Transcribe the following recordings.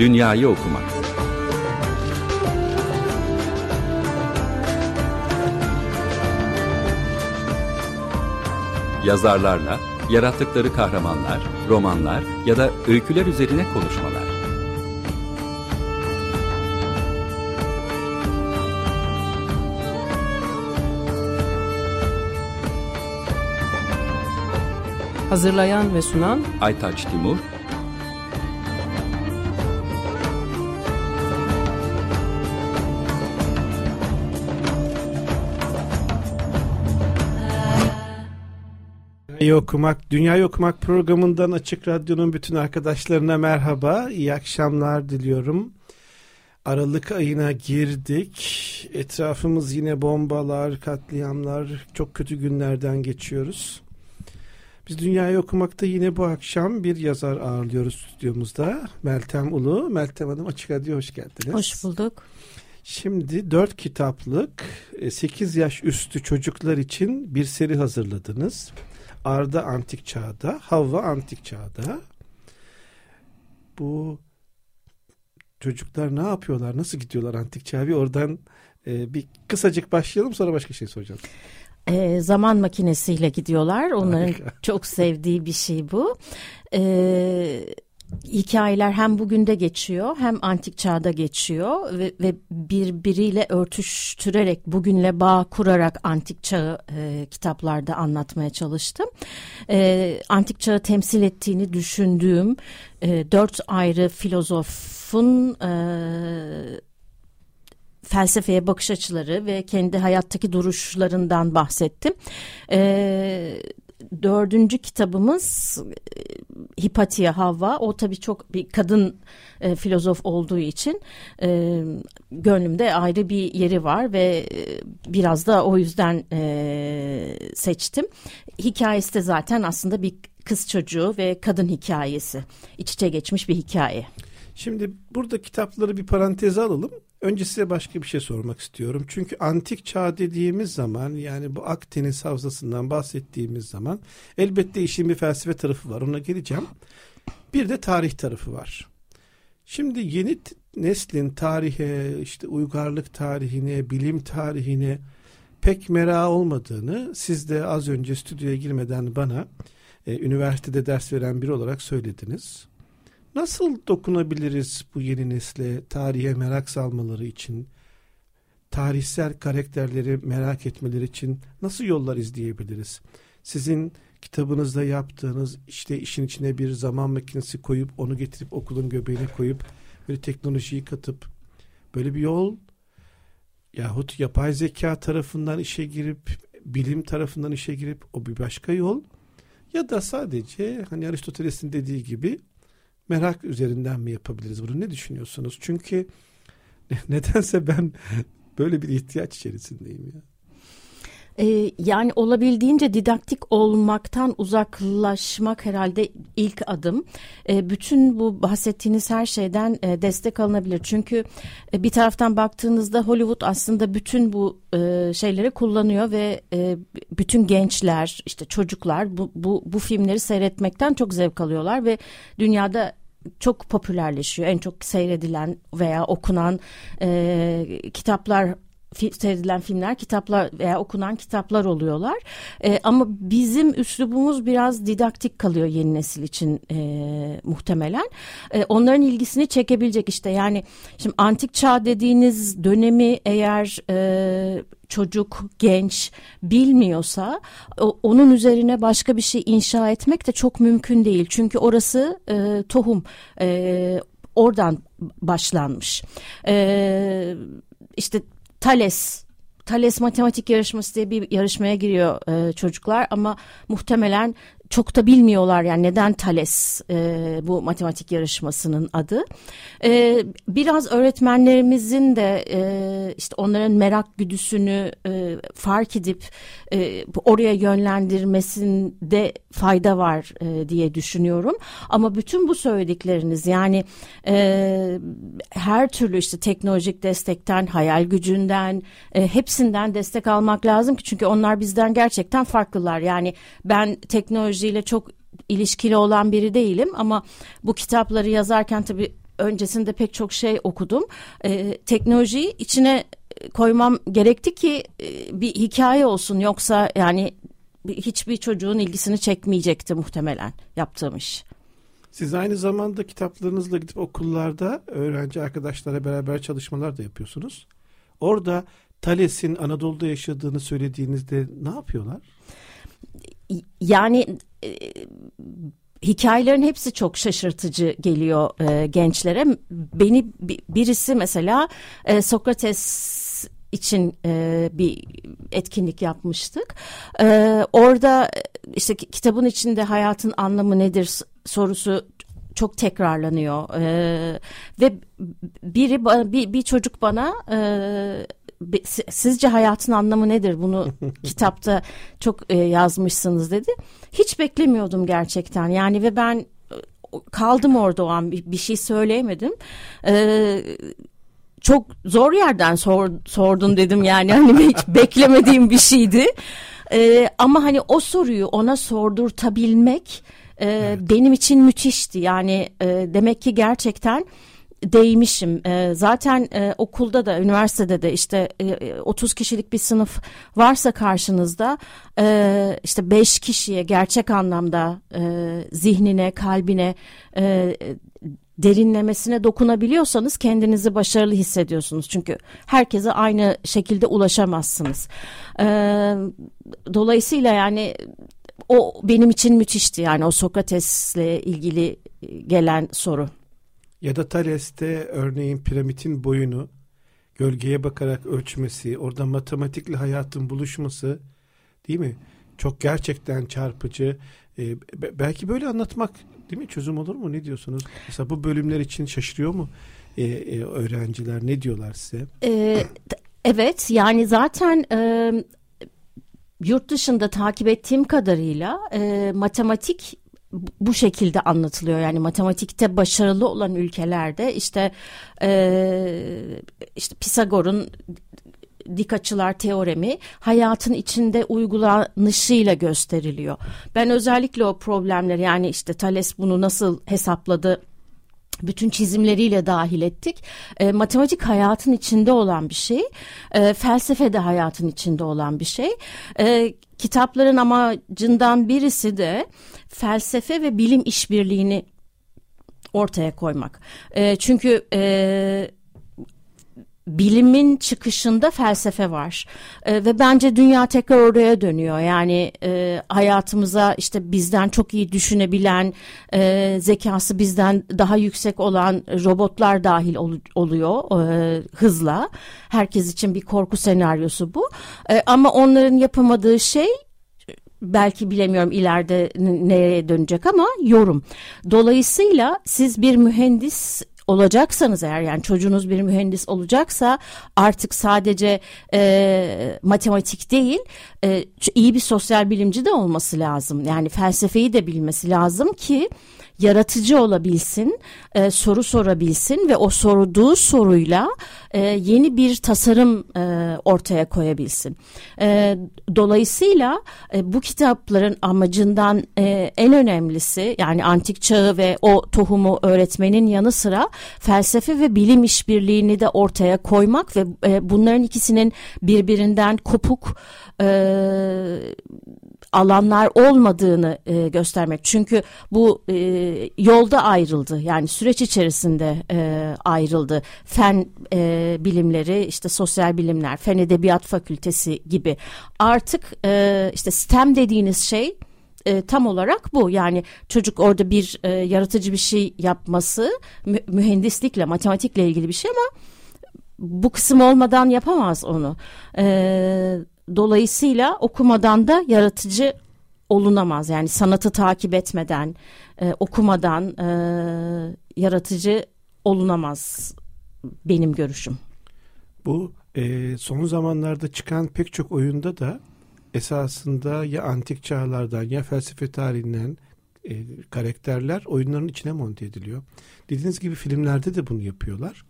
Dünyayı okumak. Yazarlarla yarattıkları kahramanlar, romanlar ya da öyküler üzerine konuşmalar. Hazırlayan ve sunan Aytaç Timur, Dünyayı Okumak, Dünyayı Okumak programından Açık Radyo'nun bütün arkadaşlarına merhaba, iyi akşamlar diliyorum. Aralık ayına girdik. Etrafımız yine bombalar, katliamlar, çok kötü günlerden geçiyoruz. Biz Dünyayı Okumak'ta yine bu akşam bir yazar ağırlıyoruz stüdyomuzda. Meltem Ulu. Meltem Hanım Açık Radyo hoş geldiniz. Hoş bulduk. Şimdi dört kitaplık 8 yaş üstü çocuklar için bir seri hazırladınız. Arda Antik Çağ'da, Havva Antik Çağ'da. Bu çocuklar ne yapıyorlar, nasıl gidiyorlar Antik Çağ'a? Bir oradan e, bir kısacık başlayalım sonra başka şey soracağım. E, zaman makinesiyle gidiyorlar. Onların Harika. çok sevdiği bir şey bu. E, hikayeler hem bugünde geçiyor hem antik çağda geçiyor ve, ve birbiriyle örtüştürerek bugünle bağ kurarak antik çağı e, kitaplarda anlatmaya çalıştım. E, antik çağı temsil ettiğini düşündüğüm e, dört ayrı filozofun e, felsefeye bakış açıları ve kendi hayattaki duruşlarından bahsettim. Ee, dördüncü kitabımız e, Hipatia Havva. O tabii çok bir kadın e, filozof olduğu için e, gönlümde ayrı bir yeri var ve e, biraz da o yüzden e, seçtim. Hikayesi de zaten aslında bir kız çocuğu ve kadın hikayesi. İç içe geçmiş bir hikaye. Şimdi burada kitapları bir paranteze alalım. Önce size başka bir şey sormak istiyorum. Çünkü antik çağ dediğimiz zaman yani bu Akdeniz havzasından bahsettiğimiz zaman elbette işin bir felsefe tarafı var. Ona geleceğim. Bir de tarih tarafı var. Şimdi yeni neslin tarihe, işte uygarlık tarihine, bilim tarihine pek merak olmadığını siz de az önce stüdyoya girmeden bana e, üniversitede ders veren biri olarak söylediniz. Nasıl dokunabiliriz bu yeni nesle tarihe merak salmaları için? Tarihsel karakterleri merak etmeleri için nasıl yollar izleyebiliriz? Sizin kitabınızda yaptığınız işte işin içine bir zaman makinesi koyup onu getirip okulun göbeğine koyup böyle teknolojiyi katıp böyle bir yol yahut yapay zeka tarafından işe girip bilim tarafından işe girip o bir başka yol ya da sadece hani Aristoteles'in dediği gibi merak üzerinden mi yapabiliriz bunu? Ne düşünüyorsunuz? Çünkü nedense ben böyle bir ihtiyaç içerisindeyim ya. Ee, yani olabildiğince didaktik olmaktan uzaklaşmak herhalde ilk adım. Ee, bütün bu bahsettiğiniz her şeyden e, destek alınabilir. Çünkü e, bir taraftan baktığınızda Hollywood aslında bütün bu e, şeyleri kullanıyor ve bütün gençler, işte çocuklar bu, bu, bu filmleri seyretmekten çok zevk alıyorlar ve dünyada çok popülerleşiyor. En çok seyredilen veya okunan e, kitaplar seyredilen filmler, kitaplar veya okunan kitaplar oluyorlar. E, ama bizim üslubumuz biraz didaktik kalıyor yeni nesil için e, muhtemelen. E, onların ilgisini çekebilecek işte yani şimdi antik çağ dediğiniz dönemi eğer e, çocuk, genç bilmiyorsa onun üzerine başka bir şey inşa etmek de çok mümkün değil. Çünkü orası e, tohum. E, oradan başlanmış. E, işte Thales. Thales matematik yarışması diye bir yarışmaya giriyor e, çocuklar ama muhtemelen çok da bilmiyorlar yani neden Thales e, bu matematik yarışmasının adı. E, biraz öğretmenlerimizin de e, işte onların merak güdüsünü e, fark edip e, oraya yönlendirmesinde fayda var e, diye düşünüyorum. Ama bütün bu söyledikleriniz yani e, her türlü işte teknolojik destekten, hayal gücünden e, hepsinden destek almak lazım ki çünkü onlar bizden gerçekten farklılar. Yani ben teknoloji teknolojiyle çok ilişkili olan biri değilim ama bu kitapları yazarken tabii öncesinde pek çok şey okudum. E, teknolojiyi içine koymam gerekti ki e, bir hikaye olsun yoksa yani hiçbir çocuğun ilgisini çekmeyecekti muhtemelen yaptığım iş. Siz aynı zamanda kitaplarınızla gidip okullarda öğrenci arkadaşlara beraber çalışmalar da yapıyorsunuz. Orada Thales'in Anadolu'da yaşadığını söylediğinizde ne yapıyorlar? Yani e, hikayelerin hepsi çok şaşırtıcı geliyor e, gençlere. Beni birisi mesela e, Sokrates için e, bir etkinlik yapmıştık. E, orada işte kitabın içinde hayatın anlamı nedir sorusu çok tekrarlanıyor e, ve biri bir, bir çocuk bana e, sizce hayatın anlamı nedir bunu kitapta çok e, yazmışsınız dedi hiç beklemiyordum gerçekten yani ve ben e, kaldım orada o an bir, bir şey söyleyemedim e, çok zor yerden sor, sordun dedim yani hani hiç beklemediğim bir şeydi. Ee, ama hani o soruyu ona sordurtabilmek e, evet. benim için müthişti. Yani e, demek ki gerçekten değmişim. E, zaten e, okulda da üniversitede de işte e, 30 kişilik bir sınıf varsa karşınızda e, işte 5 kişiye gerçek anlamda e, zihnine, kalbine e, derinlemesine dokunabiliyorsanız kendinizi başarılı hissediyorsunuz. Çünkü herkese aynı şekilde ulaşamazsınız. Ee, dolayısıyla yani o benim için müthişti yani o Sokrates'le ilgili gelen soru. Ya da Thales'te örneğin piramidin boyunu gölgeye bakarak ölçmesi, orada matematikle hayatın buluşması değil mi? Çok gerçekten çarpıcı. Ee, belki böyle anlatmak Değil mi? Çözüm olur mu? Ne diyorsunuz? Mesela bu bölümler için şaşırıyor mu e, e, öğrenciler? Ne diyorlar size? Ee, evet yani zaten e, yurt dışında takip ettiğim kadarıyla e, matematik bu şekilde anlatılıyor yani matematikte başarılı olan ülkelerde işte e, işte Pisagor'un dik açılar teoremi hayatın içinde uygulanışıyla gösteriliyor. Ben özellikle o problemleri yani işte Thales bunu nasıl hesapladı bütün çizimleriyle dahil ettik. E, matematik hayatın içinde olan bir şey. E, felsefe de hayatın içinde olan bir şey. E, kitapların amacından birisi de felsefe ve bilim işbirliğini ortaya koymak. E, çünkü e, bilimin çıkışında felsefe var. E, ve bence dünya tekrar oraya dönüyor. Yani e, hayatımıza işte bizden çok iyi düşünebilen e, zekası bizden daha yüksek olan robotlar dahil ol, oluyor e, hızla. Herkes için bir korku senaryosu bu. E, ama onların yapamadığı şey belki bilemiyorum ileride nereye dönecek ama yorum. Dolayısıyla siz bir mühendis olacaksanız eğer yani çocuğunuz bir mühendis olacaksa artık sadece e, matematik değil e, iyi bir sosyal bilimci de olması lazım. Yani felsefeyi de bilmesi lazım ki yaratıcı olabilsin, e, soru sorabilsin ve o sorduğu soruyla e, yeni bir tasarım e, ortaya koyabilsin. E, dolayısıyla e, bu kitapların amacından e, en önemlisi yani antik çağı ve o tohumu öğretmenin yanı sıra felsefe ve bilim işbirliğini de ortaya koymak ve e, bunların ikisinin birbirinden kopuk e, alanlar olmadığını e, göstermek. Çünkü bu e, yolda ayrıldı. Yani süreç içerisinde e, ayrıldı. Fen e, bilimleri, işte sosyal bilimler, fen edebiyat fakültesi gibi. Artık e, işte STEM dediğiniz şey e, tam olarak bu. Yani çocuk orada bir e, yaratıcı bir şey yapması mü, mühendislikle, matematikle ilgili bir şey ama bu kısım olmadan yapamaz onu. E, Dolayısıyla okumadan da yaratıcı olunamaz. Yani sanatı takip etmeden, e, okumadan e, yaratıcı olunamaz benim görüşüm. Bu e, son zamanlarda çıkan pek çok oyunda da esasında ya antik çağlardan ya felsefe tarihinden e, karakterler oyunların içine monte ediliyor. Dediğiniz gibi filmlerde de bunu yapıyorlar.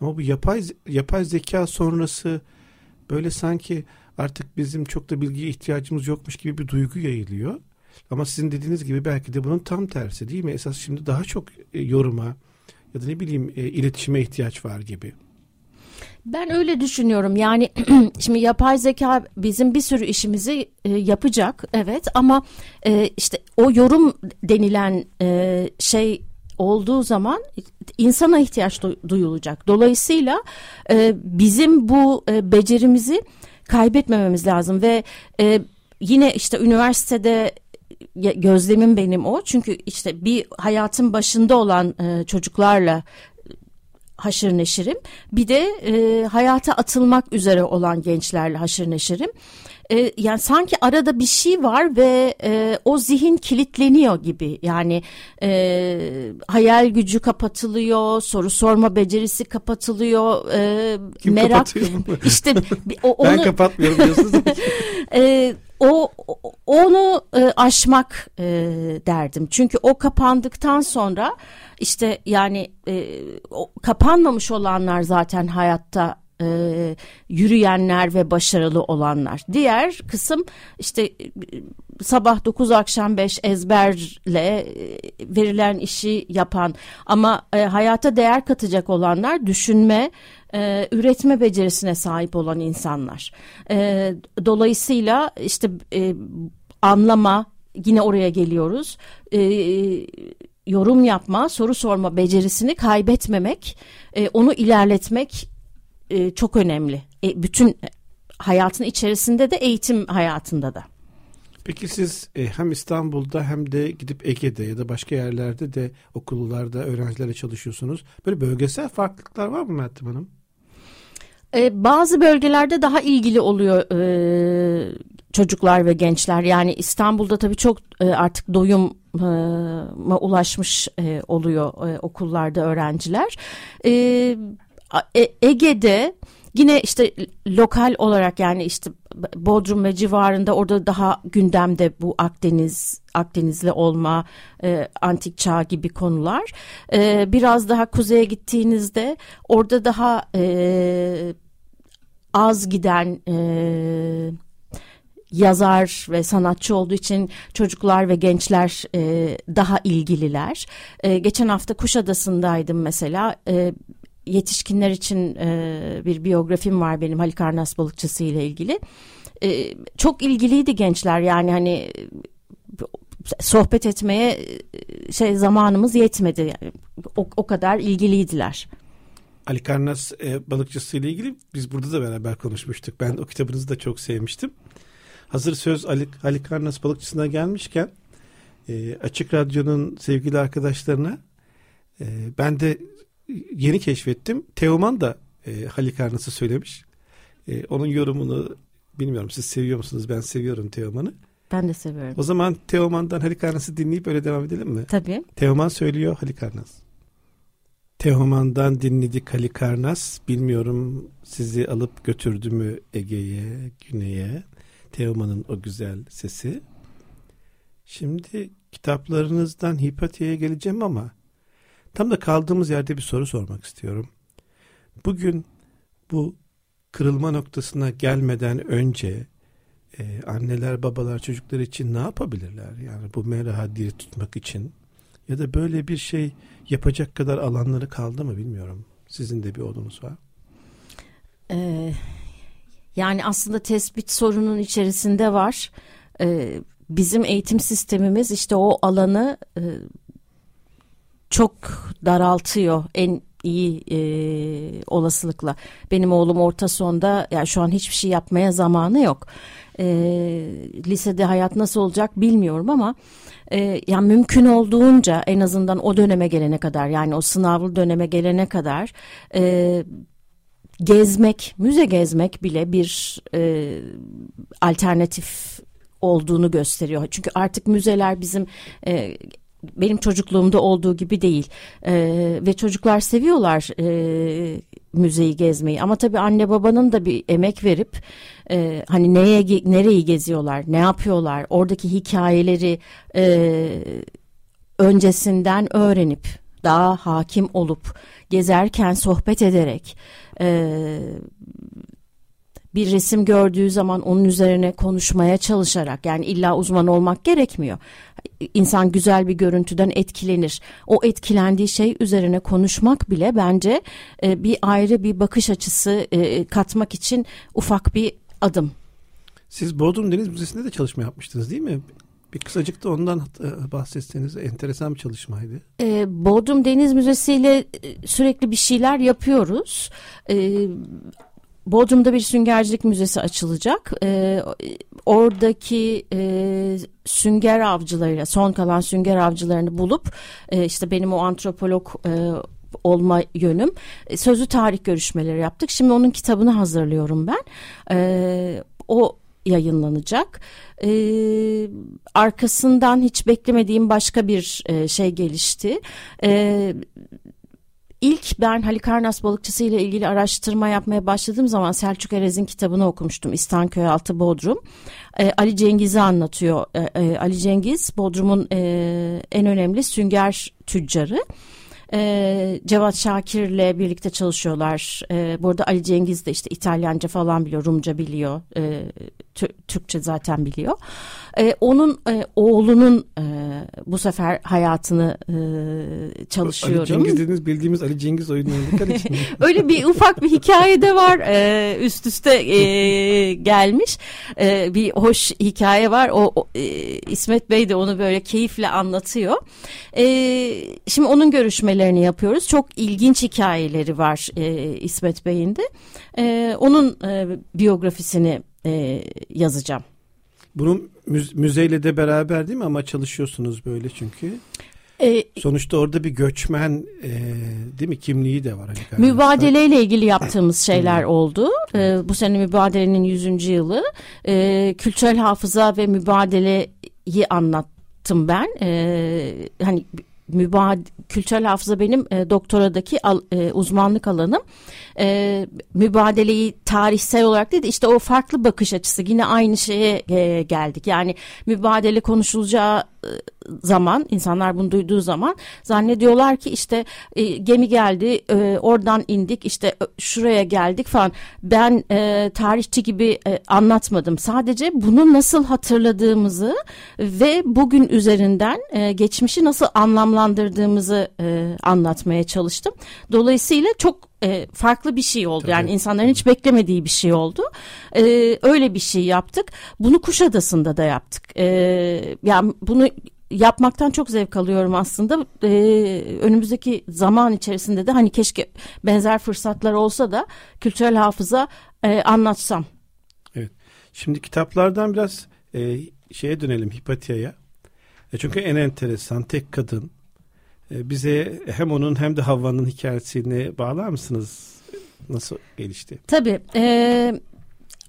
Ama bu yapay yapay zeka sonrası böyle sanki artık bizim çok da bilgiye ihtiyacımız yokmuş gibi bir duygu yayılıyor. Ama sizin dediğiniz gibi belki de bunun tam tersi değil mi? Esas şimdi daha çok e, yoruma, ya da ne bileyim e, iletişime ihtiyaç var gibi. Ben öyle düşünüyorum. Yani şimdi yapay zeka bizim bir sürü işimizi e, yapacak, evet. Ama işte o yorum denilen şey olduğu zaman insana ihtiyaç duyulacak. Dolayısıyla bizim bu becerimizi kaybetmememiz lazım ve e, yine işte üniversitede gözlemim benim o. Çünkü işte bir hayatın başında olan e, çocuklarla haşır neşirim. Bir de e, hayata atılmak üzere olan gençlerle haşır neşirim. E, yani sanki arada bir şey var ve e, o zihin kilitleniyor gibi. Yani e, hayal gücü kapatılıyor, soru sorma becerisi kapatılıyor. E, Kim merak kapatıyor işte o, onu, ben kapatmıyorum diyorsunuz. e, o onu e, aşmak e, derdim. Çünkü o kapandıktan sonra işte yani e, o, kapanmamış olanlar zaten hayatta e, yürüyenler ve başarılı olanlar. Diğer kısım işte e, sabah 9 akşam 5 ezberle e, verilen işi yapan ama e, hayata değer katacak olanlar düşünme, e, üretme becerisine sahip olan insanlar. E, dolayısıyla işte e, anlama yine oraya geliyoruz. E, yorum yapma, soru sorma becerisini kaybetmemek, e, onu ilerletmek e, çok önemli. E, bütün hayatın içerisinde de eğitim hayatında da. Peki siz e, hem İstanbul'da hem de gidip Ege'de ya da başka yerlerde de okullarda öğrencilerle çalışıyorsunuz. Böyle bölgesel farklılıklar var mı Meltem Hanım? Ee, bazı bölgelerde daha ilgili oluyor e, çocuklar ve gençler. Yani İstanbul'da tabii çok e, artık doyum e, ulaşmış e, oluyor e, okullarda öğrenciler. E, e, Ege'de yine işte lokal olarak yani işte Bodrum ve civarında orada daha gündemde bu Akdeniz Akdenizli olma, e, antik çağ gibi konular. E, biraz daha kuzeye gittiğinizde orada daha e, az giden e, yazar ve sanatçı olduğu için çocuklar ve gençler e, daha ilgililer. E, geçen hafta Kuşadası'ndaydım mesela. E, yetişkinler için e, bir biyografim var benim Halikarnas balıkçısı ile ilgili. E, çok ilgiliydi gençler yani hani sohbet etmeye e, şey zamanımız yetmedi. Yani, o, o kadar ilgiliydiler. Ali Karnas e, balıkçısı ile ilgili biz burada da beraber konuşmuştuk. Ben o kitabınızı da çok sevmiştim. Hazır söz Ali, Ali Karnas balıkçısına gelmişken e, Açık Radyo'nun sevgili arkadaşlarına e, ben de yeni keşfettim. Teoman da e, Halikarnas'ı söylemiş. E, onun yorumunu bilmiyorum siz seviyor musunuz? Ben seviyorum Teoman'ı. Ben de seviyorum. O zaman Teoman'dan Halikarnas'ı dinleyip öyle devam edelim mi? Tabii. Teoman söylüyor Halikarnas. Teoman'dan dinledik Halikarnas. Bilmiyorum sizi alıp götürdü mü Ege'ye, Güney'e. Teoman'ın o güzel sesi. Şimdi kitaplarınızdan Hipatia'ya geleceğim ama tam da kaldığımız yerde bir soru sormak istiyorum. Bugün bu kırılma noktasına gelmeden önce e, anneler babalar çocuklar için ne yapabilirler? Yani bu meraha diri tutmak için ya da böyle bir şey yapacak kadar alanları kaldı mı bilmiyorum. Sizin de bir oğlunuz var. Ee, yani aslında tespit sorunun içerisinde var. Ee, bizim eğitim sistemimiz işte o alanı e, çok daraltıyor en iyi e, olasılıkla. Benim oğlum orta sonda yani şu an hiçbir şey yapmaya zamanı yok. E, lisede hayat nasıl olacak bilmiyorum ama e, yani mümkün olduğunca en azından o döneme gelene kadar yani o sınavlı döneme gelene kadar e, gezmek, müze gezmek bile bir e, alternatif olduğunu gösteriyor. Çünkü artık müzeler bizim e, benim çocukluğumda olduğu gibi değil e, ve çocuklar seviyorlar e, müzeyi gezmeyi ama tabii anne babanın da bir emek verip e, hani neye nereyi geziyorlar ne yapıyorlar oradaki hikayeleri e, öncesinden öğrenip daha hakim olup gezerken sohbet ederek e, bir resim gördüğü zaman onun üzerine konuşmaya çalışarak yani illa uzman olmak gerekmiyor. İnsan güzel bir görüntüden etkilenir. O etkilendiği şey üzerine konuşmak bile bence e, bir ayrı bir bakış açısı e, katmak için ufak bir adım. Siz Bodrum Deniz Müzesi'nde de çalışma yapmıştınız değil mi? Bir kısacık da ondan e, bahsetseniz enteresan bir çalışmaydı. Ee, Bodrum Deniz Müzesi ile e, sürekli bir şeyler yapıyoruz. Ee, Bodrum'da bir süngercilik müzesi açılacak. Ee, oradaki e, sünger avcılarıyla son kalan sünger avcılarını bulup e, işte benim o antropolog e, olma yönüm e, sözlü tarih görüşmeleri yaptık. Şimdi onun kitabını hazırlıyorum ben. E, o yayınlanacak. Ee, arkasından hiç beklemediğim başka bir e, şey gelişti. Ee, İlk ben Halikarnas balıkçısı ile ilgili araştırma yapmaya başladığım zaman Selçuk Erez'in kitabını okumuştum. İstanköy Altı Bodrum. Ee, Ali Cengiz'i anlatıyor. Ee, e, Ali Cengiz Bodrum'un e, en önemli sünger tüccarı. Ee, Cevat Şakir'le birlikte çalışıyorlar. Ee, burada Ali Cengiz de işte İtalyanca falan biliyor, Rumca biliyor, e, Türkçe zaten biliyor. E, onun e, oğlunun e, bu sefer hayatını e, çalışıyorum. Ali Cengiz dediğiniz bildiğimiz Ali Cengiz oyunu için. Öyle bir ufak bir hikaye de var e, üst üste e, gelmiş. E, bir hoş hikaye var. O, o e, İsmet Bey de onu böyle keyifle anlatıyor. E, şimdi onun görüşmelerini yapıyoruz. Çok ilginç hikayeleri var e, İsmet Bey'in de. E, onun e, biyografisini e, yazacağım. Bunun müzeyle de beraber değil mi ama çalışıyorsunuz böyle çünkü. Ee, Sonuçta orada bir göçmen e, değil mi kimliği de var. Hani mübadeleyle ilgili yaptığımız şeyler oldu. Ee, bu sene mübadelenin 100. yılı. Ee, kültürel hafıza ve mübadeleyi anlattım ben. Ee, hani mübad kültürel hafıza benim e, doktoradaki al, e, uzmanlık alanım. E, mübadeleyi tarihsel olarak değil de işte o farklı bakış açısı yine aynı şeye e, geldik. Yani mübadele konuşulacağı zaman insanlar bunu duyduğu zaman zannediyorlar ki işte e, gemi geldi e, oradan indik işte şuraya geldik falan. Ben e, tarihçi gibi e, anlatmadım. Sadece bunu nasıl hatırladığımızı ve bugün üzerinden e, geçmişi nasıl anlamlandırdığımızı e, anlatmaya çalıştım. Dolayısıyla çok e, farklı bir şey oldu. Tabii. Yani insanların hiç beklemediği bir şey oldu. E, öyle bir şey yaptık. Bunu Kuşadası'nda da yaptık. E, yani bunu yapmaktan çok zevk alıyorum aslında. Ee, önümüzdeki zaman içerisinde de hani keşke benzer fırsatlar olsa da kültürel hafıza e, anlatsam. Evet. Şimdi kitaplardan biraz e, şeye dönelim Hipatia'ya. E, çünkü en enteresan tek kadın. E, bize hem onun hem de Havva'nın hikayesini bağlar mısınız? Nasıl gelişti? Tabii. E,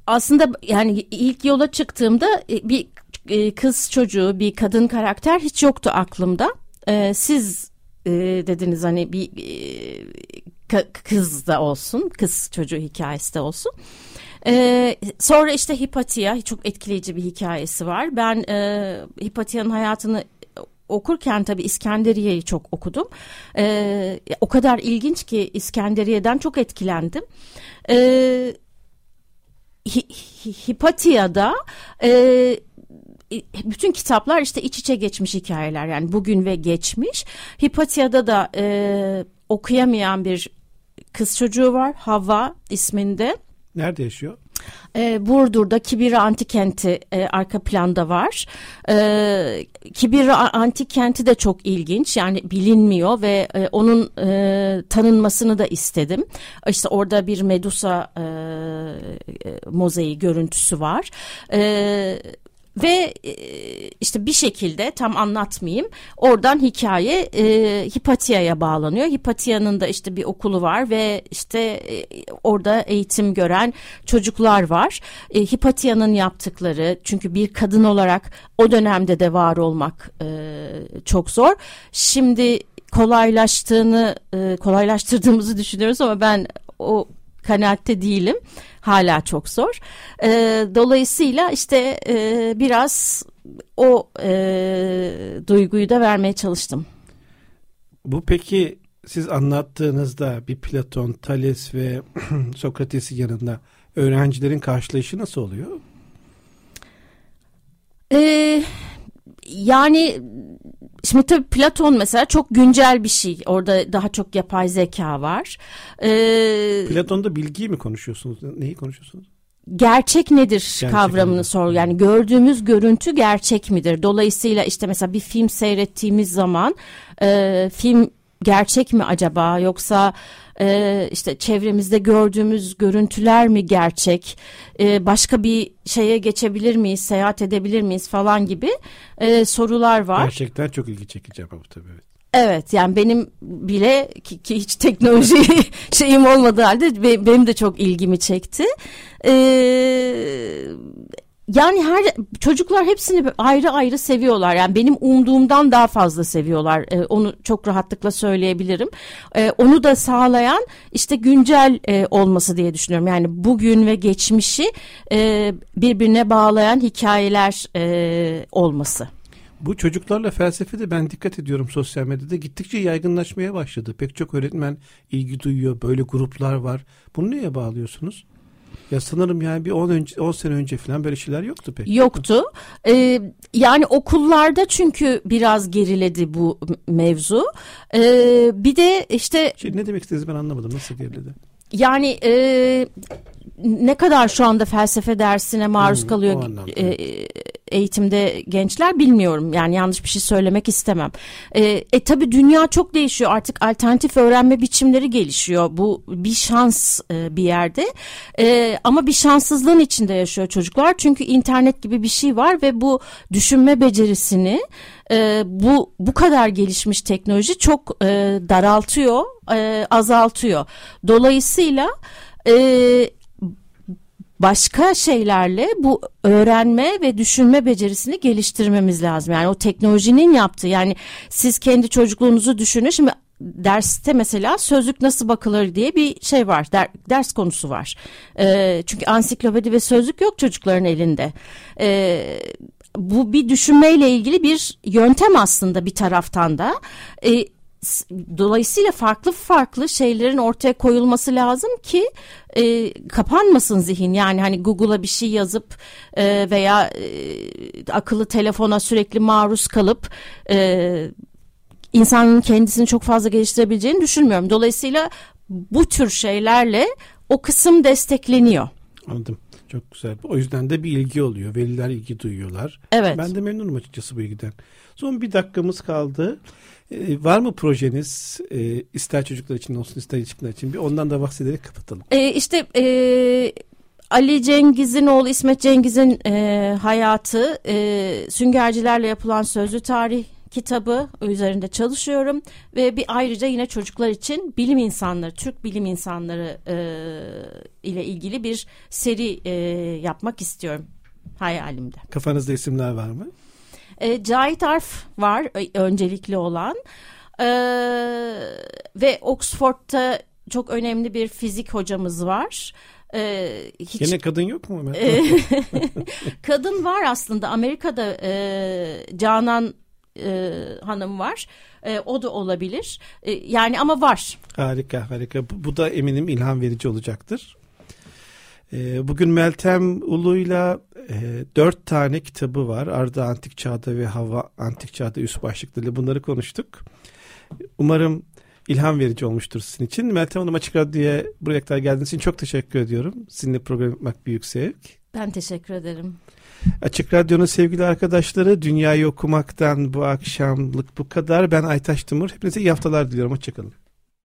aslında yani ilk yola çıktığımda e, bir e, kız çocuğu, bir kadın karakter hiç yoktu aklımda. E, siz e, dediniz hani bir kız da olsun, kız çocuğu hikayesi de olsun. Ee, sonra işte Hipatia çok etkileyici bir hikayesi var. Ben e, Hipatia'nın hayatını okurken tabii İskenderiye'yi çok okudum. Ee, o kadar ilginç ki İskenderiye'den çok etkilendim. Ee, Hipatia'da e, bütün kitaplar işte iç içe geçmiş hikayeler yani bugün ve geçmiş. Hipatia'da da e, okuyamayan bir kız çocuğu var Hava isminde. Nerede yaşıyor? E, Burdur'da Kibir Antik Kenti e, arka planda var. E, Kibir Antik Kenti de çok ilginç yani bilinmiyor ve e, onun e, tanınmasını da istedim. İşte orada bir Medusa e, e, mozaiği görüntüsü var. E, ve e, işte bir şekilde tam anlatmayayım oradan hikaye e, Hipatia'ya bağlanıyor. Hipatia'nın da işte bir okulu var ve işte e, orada eğitim gören çocuklar var. E, Hipatia'nın yaptıkları çünkü bir kadın olarak o dönemde de var olmak e, çok zor. Şimdi kolaylaştığını e, kolaylaştırdığımızı düşünüyoruz ama ben o kanaatte değilim. Hala çok zor. E, dolayısıyla işte e, biraz o e, duyguyu da vermeye çalıştım. Bu peki siz anlattığınızda bir Platon, Thales ve Sokrates'in yanında öğrencilerin karşılayışı nasıl oluyor? Ee, yani şimdi tabii Platon mesela çok güncel bir şey. Orada daha çok yapay zeka var. Ee, Platon'da bilgiyi mi konuşuyorsunuz? Neyi konuşuyorsunuz? gerçek nedir gerçek kavramını mi? sor. Yani gördüğümüz görüntü gerçek midir? Dolayısıyla işte mesela bir film seyrettiğimiz zaman e, film gerçek mi acaba yoksa e, işte çevremizde gördüğümüz görüntüler mi gerçek e, başka bir şeye geçebilir miyiz seyahat edebilir miyiz falan gibi e, sorular var. Gerçekten çok ilgi çekici ama bu tabii. Evet. Evet yani benim bile ki, ki hiç teknoloji şeyim olmadığı halde benim de çok ilgimi çekti. Ee, yani her çocuklar hepsini ayrı ayrı seviyorlar. Yani benim umduğumdan daha fazla seviyorlar. Ee, onu çok rahatlıkla söyleyebilirim. Ee, onu da sağlayan işte güncel e, olması diye düşünüyorum. Yani bugün ve geçmişi e, birbirine bağlayan hikayeler e, olması. Bu çocuklarla felsefede ben dikkat ediyorum sosyal medyada gittikçe yaygınlaşmaya başladı. Pek çok öğretmen ilgi duyuyor. Böyle gruplar var. Bunu neye bağlıyorsunuz? Ya sanırım yani bir 10 önce 10 sene önce falan böyle şeyler yoktu pek. Yoktu. Ee, yani okullarda çünkü biraz geriledi bu mevzu. Ee, bir de işte şey, ne demek istediğinizi ben anlamadım. Nasıl geriledi? Yani e, ne kadar şu anda felsefe dersine maruz hmm, kalıyor e, eğitimde gençler bilmiyorum. Yani yanlış bir şey söylemek istemem. E, e tabii dünya çok değişiyor. Artık alternatif öğrenme biçimleri gelişiyor. Bu bir şans e, bir yerde. E, ama bir şanssızlığın içinde yaşıyor çocuklar. Çünkü internet gibi bir şey var ve bu düşünme becerisini e, bu bu kadar gelişmiş teknoloji çok e, daraltıyor, e, azaltıyor. Dolayısıyla e, başka şeylerle bu öğrenme ve düşünme becerisini geliştirmemiz lazım. Yani o teknolojinin yaptığı yani siz kendi çocukluğunuzu düşünün. Şimdi derste mesela sözlük nasıl bakılır diye bir şey var der, ders konusu var e, çünkü ansiklopedi ve sözlük yok çocukların elinde e, bu bir düşünmeyle ilgili bir yöntem aslında bir taraftan da e, dolayısıyla farklı farklı şeylerin ortaya koyulması lazım ki e, kapanmasın zihin yani hani Google'a bir şey yazıp e, veya e, akıllı telefona sürekli maruz kalıp e, insanın kendisini çok fazla geliştirebileceğini düşünmüyorum. Dolayısıyla bu tür şeylerle o kısım destekleniyor. Anladım. Çok güzel. O yüzden de bir ilgi oluyor. Veliler ilgi duyuyorlar. Evet. Ben de memnunum açıkçası bu ilgiden. Son bir dakikamız kaldı. Ee, var mı projeniz ee, ister çocuklar için olsun ister yetişkinler için bir ondan da bahsederek kapatalım. Ee, işte e, Ali Cengiz'in oğlu İsmet Cengiz'in e, hayatı e, süngercilerle yapılan sözlü tarih kitabı üzerinde çalışıyorum ve bir ayrıca yine çocuklar için bilim insanları, Türk bilim insanları e, ile ilgili bir seri e, yapmak istiyorum hayalimde. Kafanızda isimler var mı? E, Cahit Arf var e, öncelikli olan e, ve Oxford'da çok önemli bir fizik hocamız var. Ee, hiç... Gene kadın yok mu? kadın var aslında Amerika'da e, Canan e, hanım var. E, o da olabilir. E, yani ama var. Harika harika. Bu, bu da eminim ilham verici olacaktır. E, bugün Meltem Ulu'yla e, dört tane kitabı var. Arda Antik Çağ'da ve Hava Antik Çağ'da üst başlıklarıyla bunları konuştuk. Umarım ilham verici olmuştur sizin için. Meltem Hanım Açık Radyo'ya buraya kadar geldiğiniz için çok teşekkür ediyorum. Sizinle program yapmak büyük zevk. Ben teşekkür ederim. Açık Radyo'nun sevgili arkadaşları Dünyayı Okumak'tan bu akşamlık bu kadar. Ben Aytaş Timur. Hepinize iyi haftalar diliyorum. Hoşçakalın.